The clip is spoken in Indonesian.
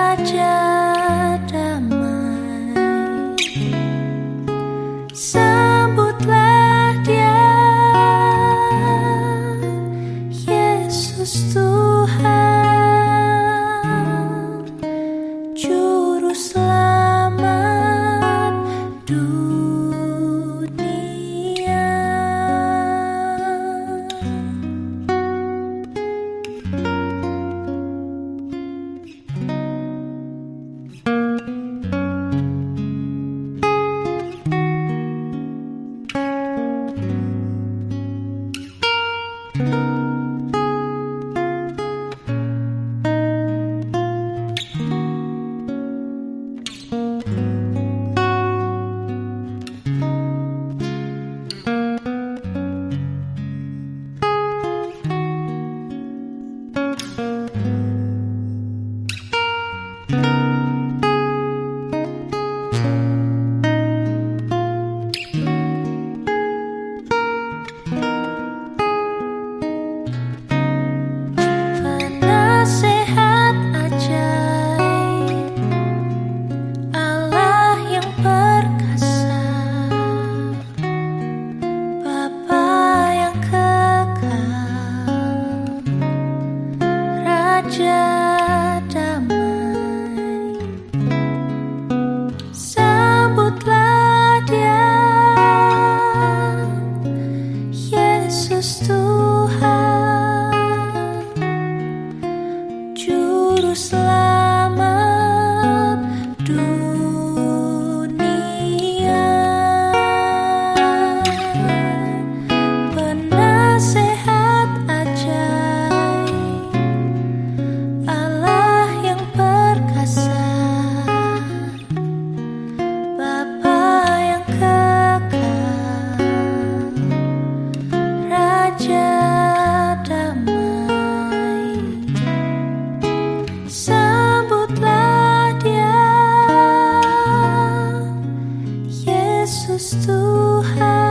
Raja damai. Sambutlah dia Yesus Tuhan Juru selamat Yesus Tuhan.